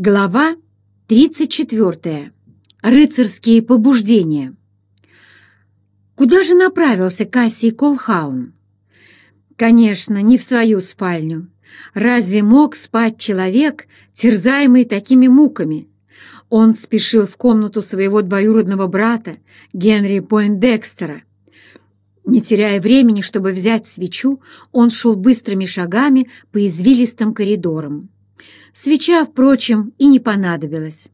Глава 34. Рыцарские побуждения. Куда же направился Кассий Колхаун? Конечно, не в свою спальню. Разве мог спать человек, терзаемый такими муками? Он спешил в комнату своего двоюродного брата, Генри Пойндекстера. Не теряя времени, чтобы взять свечу, он шел быстрыми шагами по извилистым коридорам. Свеча, впрочем, и не понадобилась.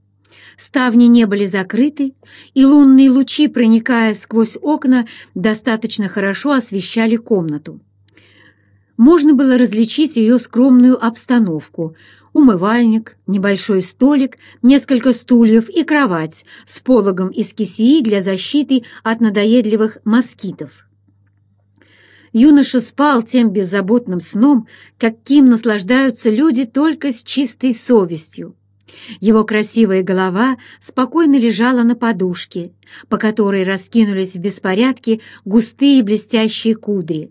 Ставни не были закрыты, и лунные лучи, проникая сквозь окна, достаточно хорошо освещали комнату. Можно было различить ее скромную обстановку. Умывальник, небольшой столик, несколько стульев и кровать с пологом из кисеи для защиты от надоедливых москитов. Юноша спал тем беззаботным сном, каким наслаждаются люди только с чистой совестью. Его красивая голова спокойно лежала на подушке, по которой раскинулись в беспорядке густые блестящие кудри.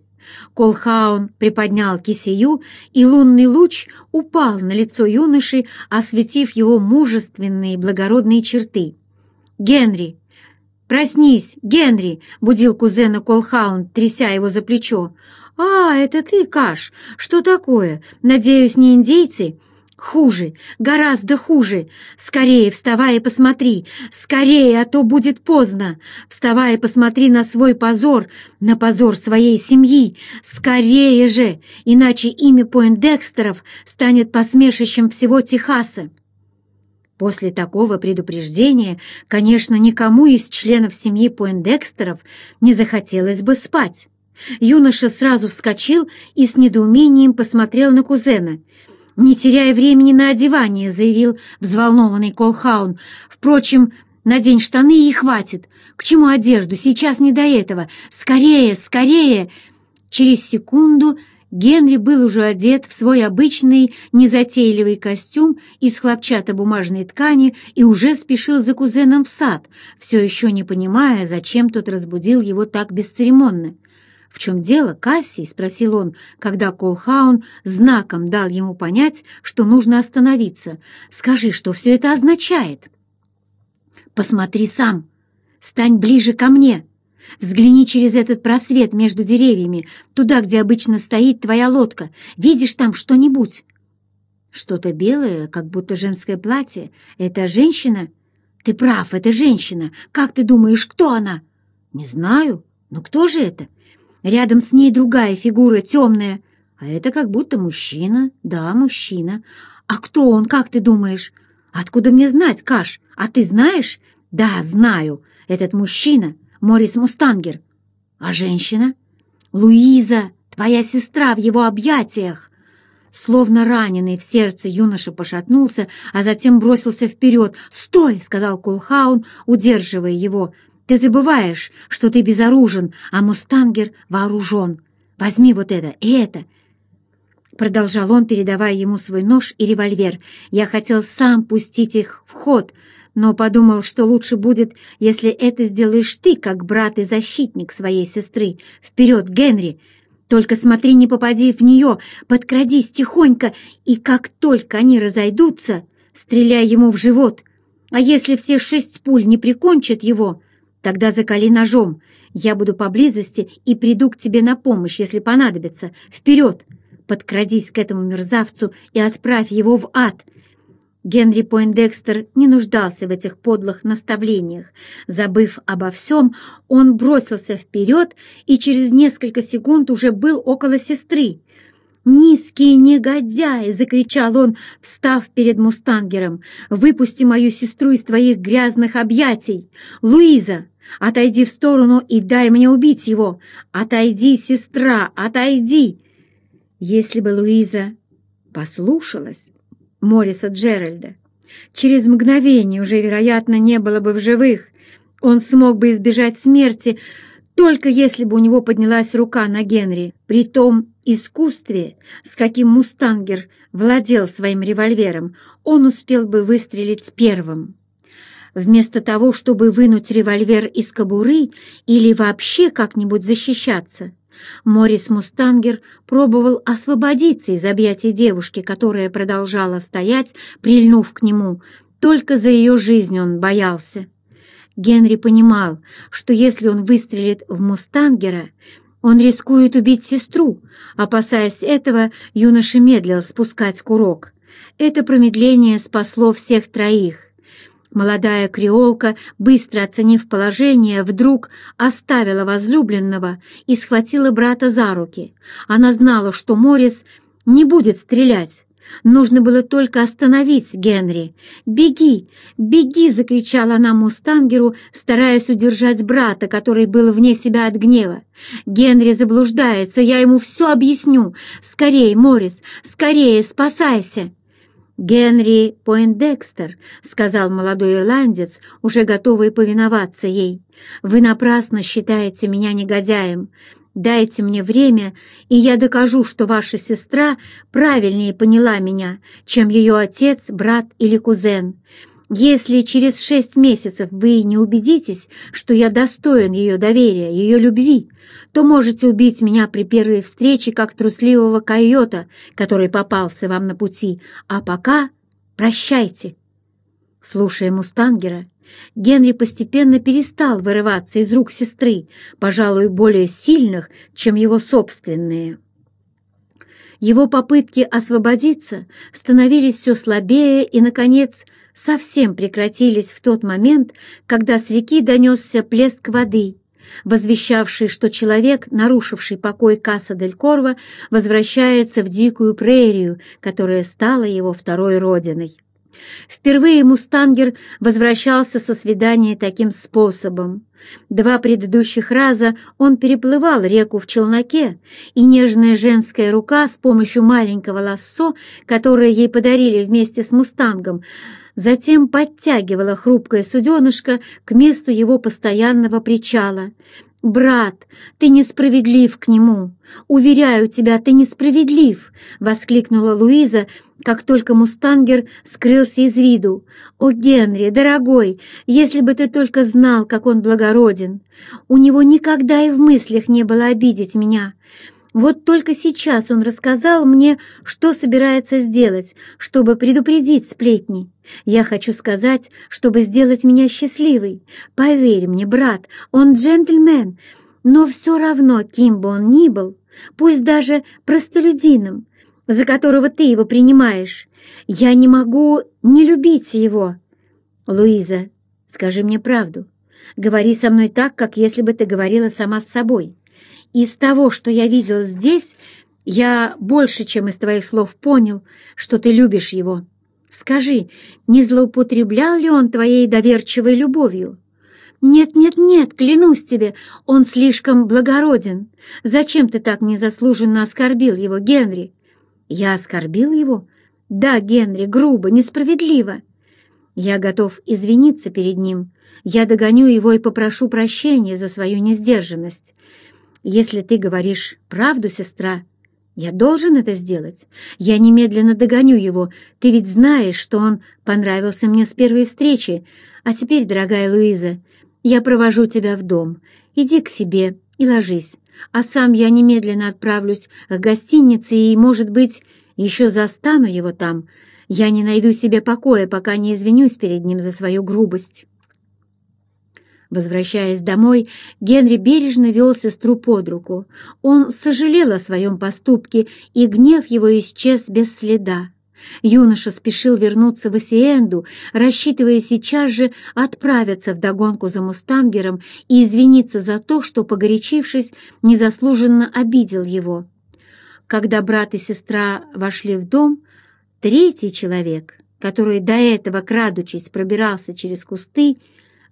Колхаун приподнял кисею, и лунный луч упал на лицо юноши, осветив его мужественные благородные черты. «Генри, «Проснись, Генри!» — будил кузена Колхаун, тряся его за плечо. «А, это ты, Каш! Что такое? Надеюсь, не индейцы?» «Хуже, гораздо хуже! Скорее вставай и посмотри! Скорее, а то будет поздно! Вставай и посмотри на свой позор, на позор своей семьи! Скорее же, иначе имя Пойндекстеров станет посмешищем всего Техаса!» После такого предупреждения, конечно, никому из членов семьи Пойндекстеров не захотелось бы спать. Юноша сразу вскочил и с недоумением посмотрел на кузена. «Не теряя времени на одевание», — заявил взволнованный Колхаун. «Впрочем, надень штаны и хватит. К чему одежду? Сейчас не до этого. Скорее, скорее!» Через секунду Генри был уже одет в свой обычный незатейливый костюм из хлопчатобумажной ткани и уже спешил за кузеном в сад, все еще не понимая, зачем тот разбудил его так бесцеремонно. «В чем дело, Кассий?» — спросил он, когда Колхаун знаком дал ему понять, что нужно остановиться. «Скажи, что все это означает?» «Посмотри сам! Стань ближе ко мне!» Взгляни через этот просвет между деревьями, туда, где обычно стоит твоя лодка. Видишь там что-нибудь?» «Что-то белое, как будто женское платье. Это женщина?» «Ты прав, это женщина. Как ты думаешь, кто она?» «Не знаю. Но кто же это?» «Рядом с ней другая фигура, темная. А это как будто мужчина. Да, мужчина. А кто он, как ты думаешь?» «Откуда мне знать, Каш? А ты знаешь?» «Да, знаю. Этот мужчина Морис Мустангер. А женщина? Луиза, твоя сестра в его объятиях. Словно раненый в сердце юноша пошатнулся, а затем бросился вперед. «Стой!» — сказал Кулхаун, удерживая его. «Ты забываешь, что ты безоружен, а Мустангер вооружен. Возьми вот это и это!» Продолжал он, передавая ему свой нож и револьвер. «Я хотел сам пустить их в ход, но подумал, что лучше будет, если это сделаешь ты, как брат и защитник своей сестры. Вперед, Генри! Только смотри, не попади в нее, подкрадись тихонько, и как только они разойдутся, стреляй ему в живот. А если все шесть пуль не прикончат его, тогда закали ножом. Я буду поблизости и приду к тебе на помощь, если понадобится. Вперед! Подкрадись к этому мерзавцу и отправь его в ад!» Генри Пойндекстер не нуждался в этих подлых наставлениях. Забыв обо всем, он бросился вперед и через несколько секунд уже был около сестры. «Низкий негодяй!» — закричал он, встав перед мустангером. «Выпусти мою сестру из твоих грязных объятий! Луиза, отойди в сторону и дай мне убить его! Отойди, сестра, отойди!» Если бы Луиза послушалась, Мориса Джеральда. Через мгновение уже, вероятно, не было бы в живых. Он смог бы избежать смерти, только если бы у него поднялась рука на Генри. При том искусстве, с каким Мустангер владел своим револьвером, он успел бы выстрелить первым. Вместо того, чтобы вынуть револьвер из кобуры или вообще как-нибудь защищаться, Морис Мустангер пробовал освободиться из объятий девушки, которая продолжала стоять, прильнув к нему. Только за ее жизнь он боялся. Генри понимал, что если он выстрелит в Мустангера, он рискует убить сестру. Опасаясь этого, юноша медлил спускать курок. Это промедление спасло всех троих. Молодая креолка, быстро оценив положение, вдруг оставила возлюбленного и схватила брата за руки. Она знала, что Морис не будет стрелять. Нужно было только остановить Генри. «Беги! Беги!» — закричала она Мустангеру, стараясь удержать брата, который был вне себя от гнева. «Генри заблуждается, я ему все объясню! Скорее, Морис, скорее, спасайся!» «Генри Пойндекстер», — сказал молодой ирландец, уже готовый повиноваться ей, — «вы напрасно считаете меня негодяем. Дайте мне время, и я докажу, что ваша сестра правильнее поняла меня, чем ее отец, брат или кузен. Если через шесть месяцев вы не убедитесь, что я достоин ее доверия, ее любви, то можете убить меня при первой встрече, как трусливого койота, который попался вам на пути. А пока прощайте». Слушая Мустангера, Генри постепенно перестал вырываться из рук сестры, пожалуй, более сильных, чем его собственные. Его попытки освободиться становились все слабее и, наконец, совсем прекратились в тот момент, когда с реки донесся плеск воды, возвещавший, что человек, нарушивший покой Касса дель Корво, возвращается в дикую прерию, которая стала его второй родиной. Впервые Мустангер возвращался со свидания таким способом. Два предыдущих раза он переплывал реку в челноке, и нежная женская рука с помощью маленького лассо, которое ей подарили вместе с Мустангом, затем подтягивала хрупкое суденышко к месту его постоянного причала. «Брат, ты несправедлив к нему! Уверяю тебя, ты несправедлив!» — воскликнула Луиза, как только Мустангер скрылся из виду. «О, Генри, дорогой, если бы ты только знал, как он благороден! У него никогда и в мыслях не было обидеть меня. Вот только сейчас он рассказал мне, что собирается сделать, чтобы предупредить сплетни. Я хочу сказать, чтобы сделать меня счастливой. Поверь мне, брат, он джентльмен, но все равно, кем бы он ни был, пусть даже простолюдином, за которого ты его принимаешь, я не могу не любить его. Луиза, скажи мне правду. Говори со мной так, как если бы ты говорила сама с собой. Из того, что я видел здесь, я больше, чем из твоих слов понял, что ты любишь его. Скажи, не злоупотреблял ли он твоей доверчивой любовью? Нет, нет, нет, клянусь тебе, он слишком благороден. Зачем ты так незаслуженно оскорбил его, Генри? Я оскорбил его? Да, Генри, грубо, несправедливо. Я готов извиниться перед ним. Я догоню его и попрошу прощения за свою несдержанность. Если ты говоришь правду, сестра, я должен это сделать. Я немедленно догоню его. Ты ведь знаешь, что он понравился мне с первой встречи. А теперь, дорогая Луиза, я провожу тебя в дом. Иди к себе и ложись. А сам я немедленно отправлюсь к гостинице и, может быть, еще застану его там. Я не найду себе покоя, пока не извинюсь перед ним за свою грубость». Возвращаясь домой, Генри бережно вел сестру под руку. Он сожалел о своем поступке, и гнев его исчез без следа. Юноша спешил вернуться в Осиенду, рассчитывая сейчас же отправиться в догонку за мустангером и извиниться за то, что, погорячившись, незаслуженно обидел его. Когда брат и сестра вошли в дом, третий человек, который до этого, крадучись, пробирался через кусты,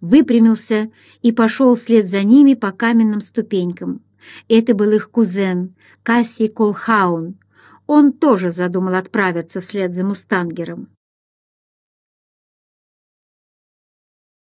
выпрямился и пошел вслед за ними по каменным ступенькам. Это был их кузен, Касси Колхаун. Он тоже задумал отправиться вслед за Мустангером.